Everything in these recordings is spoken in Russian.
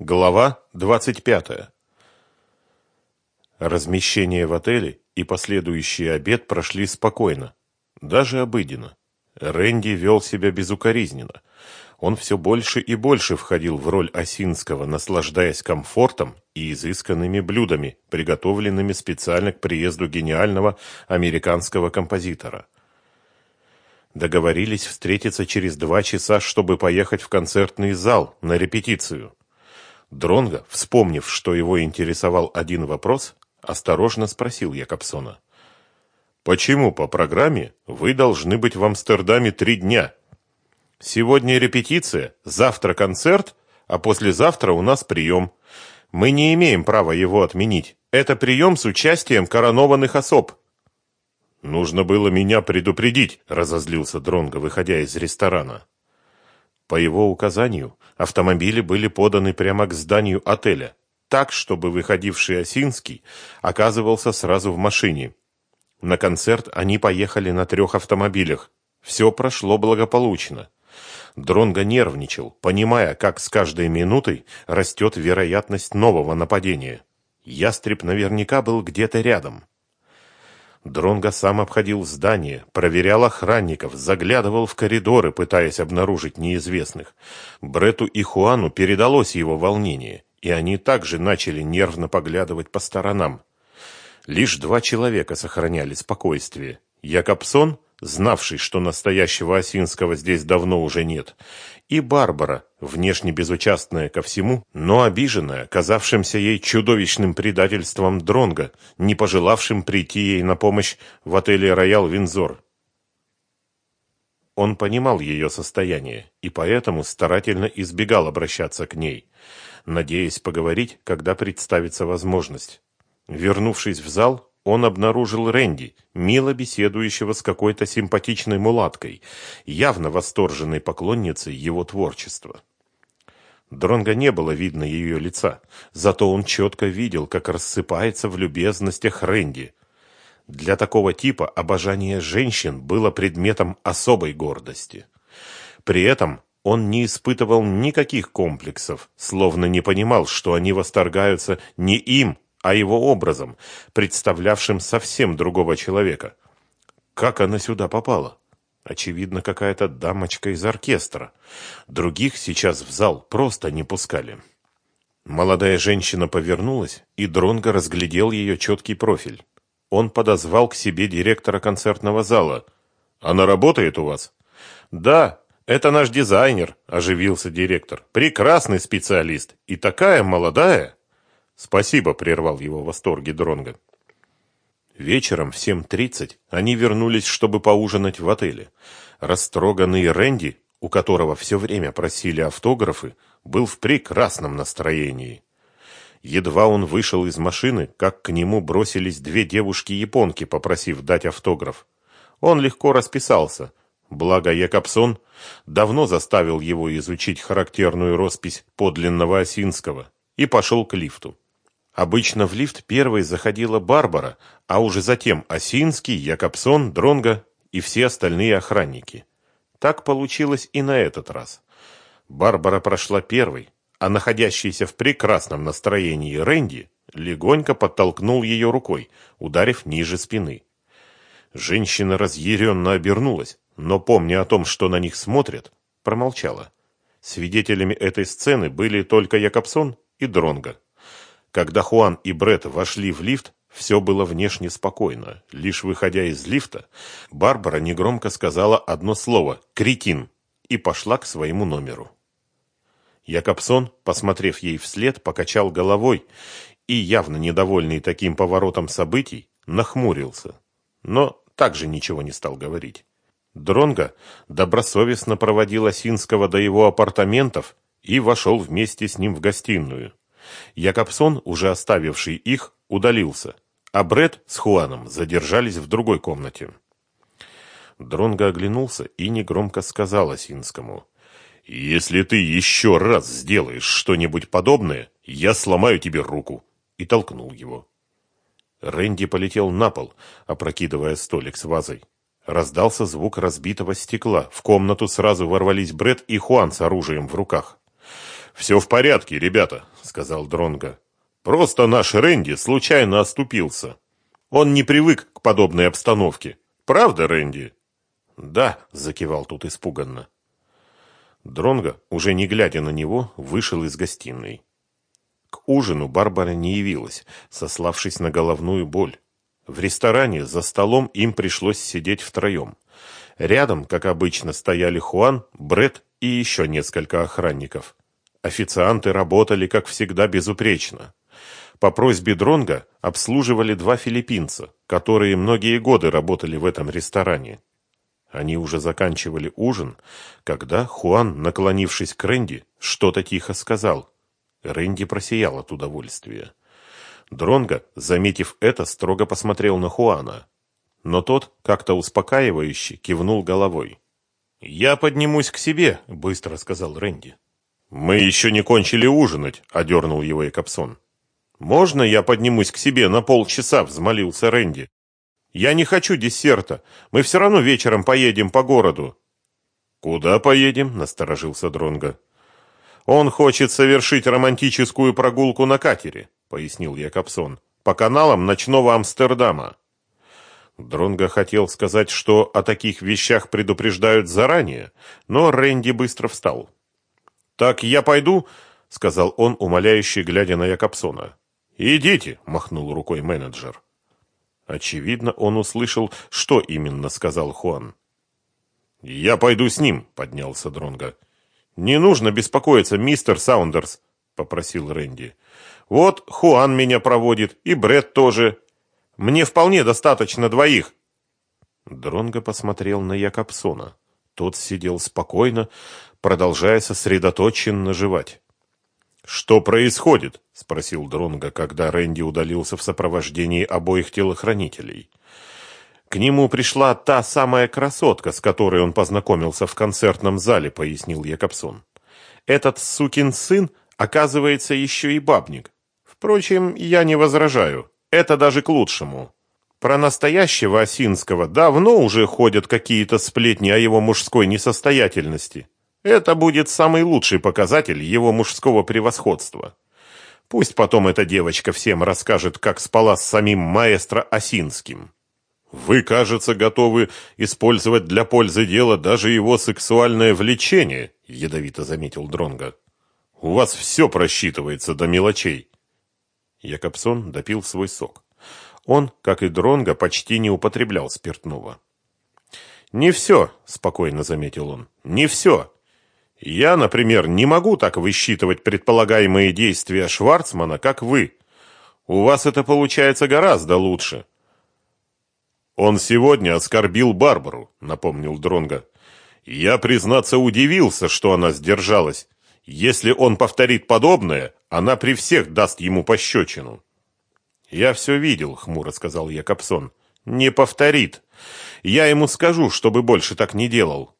Глава 25. Размещение в отеле и последующий обед прошли спокойно, даже обыденно. Рэнди вел себя безукоризненно. Он все больше и больше входил в роль Осинского, наслаждаясь комфортом и изысканными блюдами, приготовленными специально к приезду гениального американского композитора. Договорились встретиться через два часа, чтобы поехать в концертный зал на репетицию. Дронго, вспомнив, что его интересовал один вопрос, осторожно спросил Якобсона. «Почему по программе вы должны быть в Амстердаме три дня? Сегодня репетиция, завтра концерт, а послезавтра у нас прием. Мы не имеем права его отменить. Это прием с участием коронованных особ». «Нужно было меня предупредить», – разозлился Дронго, выходя из ресторана. По его указанию, автомобили были поданы прямо к зданию отеля, так, чтобы выходивший Осинский оказывался сразу в машине. На концерт они поехали на трех автомобилях. Все прошло благополучно. Дронго нервничал, понимая, как с каждой минутой растет вероятность нового нападения. Ястреб наверняка был где-то рядом. Дронго сам обходил здание, проверял охранников, заглядывал в коридоры, пытаясь обнаружить неизвестных. Брету и Хуану передалось его волнение, и они также начали нервно поглядывать по сторонам. Лишь два человека сохраняли спокойствие. Якобсон знавший, что настоящего Осинского здесь давно уже нет, и Барбара, внешне безучастная ко всему, но обиженная, казавшимся ей чудовищным предательством Дронга, не пожелавшим прийти ей на помощь в отеле «Роял Винзор». Он понимал ее состояние и поэтому старательно избегал обращаться к ней, надеясь поговорить, когда представится возможность. Вернувшись в зал, он обнаружил Рэнди, мило беседующего с какой-то симпатичной мулаткой, явно восторженной поклонницей его творчества. Дронго не было видно ее лица, зато он четко видел, как рассыпается в любезностях Рэнди. Для такого типа обожание женщин было предметом особой гордости. При этом он не испытывал никаких комплексов, словно не понимал, что они восторгаются не им, а его образом, представлявшим совсем другого человека. Как она сюда попала? Очевидно, какая-то дамочка из оркестра. Других сейчас в зал просто не пускали. Молодая женщина повернулась, и Дронго разглядел ее четкий профиль. Он подозвал к себе директора концертного зала. «Она работает у вас?» «Да, это наш дизайнер», – оживился директор. «Прекрасный специалист. И такая молодая». Спасибо, прервал его в восторге Дронга. Вечером в 7.30 они вернулись, чтобы поужинать в отеле. Растроганный Рэнди, у которого все время просили автографы, был в прекрасном настроении. Едва он вышел из машины, как к нему бросились две девушки-японки, попросив дать автограф. Он легко расписался, благо Якобсон давно заставил его изучить характерную роспись подлинного Осинского и пошел к лифту. Обычно в лифт первой заходила Барбара, а уже затем Осинский, Якобсон, Дронга и все остальные охранники. Так получилось и на этот раз. Барбара прошла первой, а находящийся в прекрасном настроении Рэнди легонько подтолкнул ее рукой, ударив ниже спины. Женщина разъяренно обернулась, но, помня о том, что на них смотрят, промолчала. Свидетелями этой сцены были только Якобсон и Дронга. Когда Хуан и Бред вошли в лифт, все было внешне спокойно. Лишь выходя из лифта, Барбара негромко сказала одно слово «кретин» и пошла к своему номеру. Якобсон, посмотрев ей вслед, покачал головой и, явно недовольный таким поворотом событий, нахмурился, но также ничего не стал говорить. Дронго добросовестно проводил Осинского до его апартаментов и вошел вместе с ним в гостиную. Якобсон, уже оставивший их, удалился, а Бред с Хуаном задержались в другой комнате. Дронго оглянулся и негромко сказал Осинскому. «Если ты еще раз сделаешь что-нибудь подобное, я сломаю тебе руку!» И толкнул его. Рэнди полетел на пол, опрокидывая столик с вазой. Раздался звук разбитого стекла. В комнату сразу ворвались Бред и Хуан с оружием в руках. «Все в порядке, ребята», — сказал Дронга. «Просто наш Рэнди случайно оступился. Он не привык к подобной обстановке. Правда, Рэнди?» «Да», — закивал тут испуганно. Дронго, уже не глядя на него, вышел из гостиной. К ужину Барбара не явилась, сославшись на головную боль. В ресторане за столом им пришлось сидеть втроем. Рядом, как обычно, стояли Хуан, Бред и еще несколько охранников. Официанты работали, как всегда, безупречно. По просьбе Дронга обслуживали два филиппинца, которые многие годы работали в этом ресторане. Они уже заканчивали ужин, когда Хуан, наклонившись к Рэнди, что-то тихо сказал. Рэнди просиял от удовольствия. Дронго, заметив это, строго посмотрел на Хуана. Но тот, как-то успокаивающе, кивнул головой. «Я поднимусь к себе», — быстро сказал Рэнди. «Мы еще не кончили ужинать», — одернул его Экапсон. «Можно я поднимусь к себе на полчаса?» — взмолился Рэнди. «Я не хочу десерта. Мы все равно вечером поедем по городу». «Куда поедем?» — насторожился Дронго. «Он хочет совершить романтическую прогулку на катере», — пояснил Якобсон, «по каналам ночного Амстердама». Дронго хотел сказать, что о таких вещах предупреждают заранее, но Рэнди быстро встал. «Так я пойду», — сказал он, умоляюще глядя на Якобсона. «Идите», — махнул рукой менеджер. Очевидно, он услышал, что именно сказал Хуан. «Я пойду с ним», — поднялся Дронго. «Не нужно беспокоиться, мистер Саундерс», — попросил Рэнди. «Вот Хуан меня проводит, и Бред тоже. Мне вполне достаточно двоих». Дронго посмотрел на Якобсона. Тот сидел спокойно, продолжая сосредоточенно жевать. «Что происходит?» — спросил Дронго, когда Рэнди удалился в сопровождении обоих телохранителей. «К нему пришла та самая красотка, с которой он познакомился в концертном зале», — пояснил Якобсон. «Этот сукин сын, оказывается, еще и бабник. Впрочем, я не возражаю. Это даже к лучшему. Про настоящего Осинского давно уже ходят какие-то сплетни о его мужской несостоятельности». Это будет самый лучший показатель его мужского превосходства. Пусть потом эта девочка всем расскажет, как спала с самим маэстро Осинским. Вы, кажется, готовы использовать для пользы дела даже его сексуальное влечение, ядовито заметил Дронга. У вас все просчитывается до мелочей. Якобсон допил свой сок. Он, как и Дронга, почти не употреблял спиртного. «Не все», — спокойно заметил он, — «не все. Я, например, не могу так высчитывать предполагаемые действия Шварцмана, как вы. У вас это получается гораздо лучше. Он сегодня оскорбил Барбару, напомнил Дронга. Я, признаться, удивился, что она сдержалась. Если он повторит подобное, она при всех даст ему пощечину. Я все видел, хмуро сказал Якобсон. Не повторит. Я ему скажу, чтобы больше так не делал.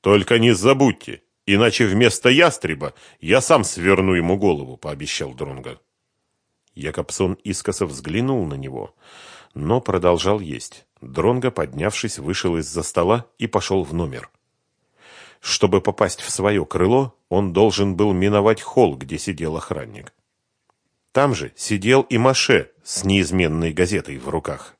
Только не забудьте, Иначе вместо ястреба я сам сверну ему голову, пообещал Дронга. Якобсон искоса взглянул на него, но продолжал есть. Дронга, поднявшись, вышел из-за стола и пошел в номер. Чтобы попасть в свое крыло, он должен был миновать холл, где сидел охранник. Там же сидел и Маше с неизменной газетой в руках.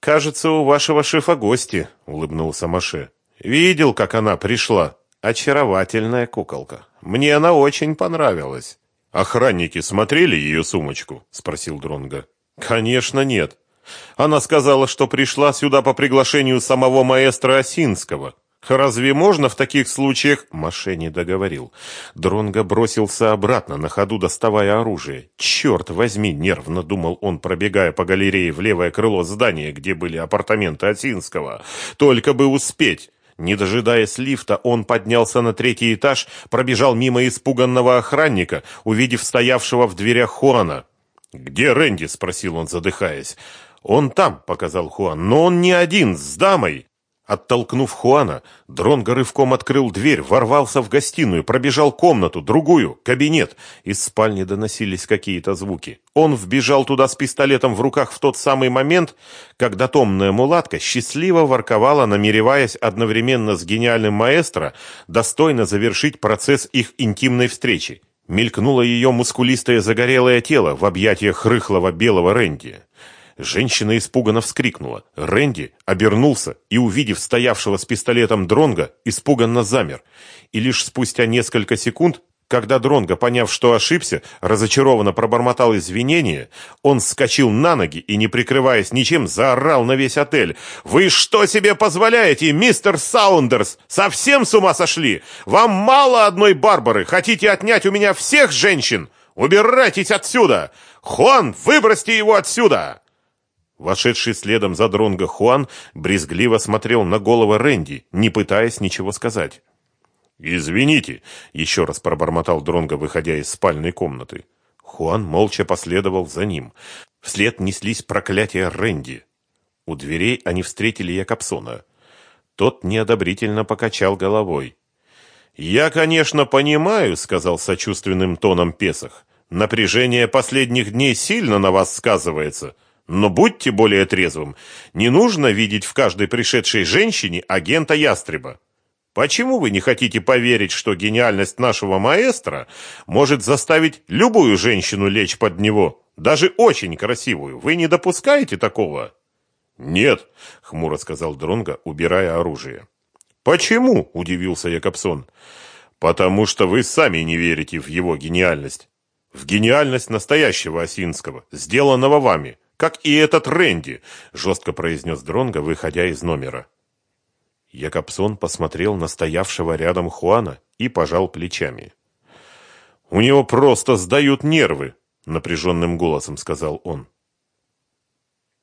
«Кажется, у вашего шефа гости», — улыбнулся Маше. «Видел, как она пришла?» Очаровательная куколка. Мне она очень понравилась. Охранники смотрели ее сумочку, спросил Дронга. Конечно, нет. Она сказала, что пришла сюда по приглашению самого маэстро Осинского. Разве можно в таких случаях? Маше не договорил. Дронго бросился обратно, на ходу доставая оружие. Черт возьми, нервно думал он, пробегая по галерее в левое крыло здания, где были апартаменты Осинского. Только бы успеть. Не дожидаясь лифта, он поднялся на третий этаж, пробежал мимо испуганного охранника, увидев стоявшего в дверях Хуана. «Где Рэнди?» — спросил он, задыхаясь. «Он там», — показал Хуан, — «но он не один, с дамой». Оттолкнув Хуана, Дронго рывком открыл дверь, ворвался в гостиную, пробежал комнату, другую, кабинет. Из спальни доносились какие-то звуки. Он вбежал туда с пистолетом в руках в тот самый момент, когда томная мулатка счастливо ворковала, намереваясь одновременно с гениальным маэстро достойно завершить процесс их интимной встречи. Мелькнуло ее мускулистое загорелое тело в объятиях рыхлого белого Рэнди. Женщина испуганно вскрикнула. Рэнди обернулся и, увидев стоявшего с пистолетом Дронга, испуганно замер. И лишь спустя несколько секунд, когда Дронго, поняв, что ошибся, разочарованно пробормотал извинения, он вскочил на ноги и, не прикрываясь ничем, заорал на весь отель. «Вы что себе позволяете, мистер Саундерс? Совсем с ума сошли? Вам мало одной Барбары? Хотите отнять у меня всех женщин? Убирайтесь отсюда! Хуан, выбросьте его отсюда!» Вошедший следом за Дронго Хуан брезгливо смотрел на голову Рэнди, не пытаясь ничего сказать. «Извините», — еще раз пробормотал Дронго, выходя из спальной комнаты. Хуан молча последовал за ним. Вслед неслись проклятия Рэнди. У дверей они встретили Якобсона. Тот неодобрительно покачал головой. «Я, конечно, понимаю», — сказал сочувственным тоном Песах. «Напряжение последних дней сильно на вас сказывается. Но будьте более трезвым. Не нужно видеть в каждой пришедшей женщине агента ястреба. Почему вы не хотите поверить, что гениальность нашего маэстро может заставить любую женщину лечь под него, даже очень красивую? Вы не допускаете такого? Нет, хмуро сказал Дронга, убирая оружие. Почему? удивился Якобсон. Потому что вы сами не верите в его гениальность. В гениальность настоящего Осинского, сделанного вами как и этот Рэнди, жестко произнес Дронго, выходя из номера. Якобсон посмотрел на стоявшего рядом Хуана и пожал плечами. «У него просто сдают нервы», — напряженным голосом сказал он.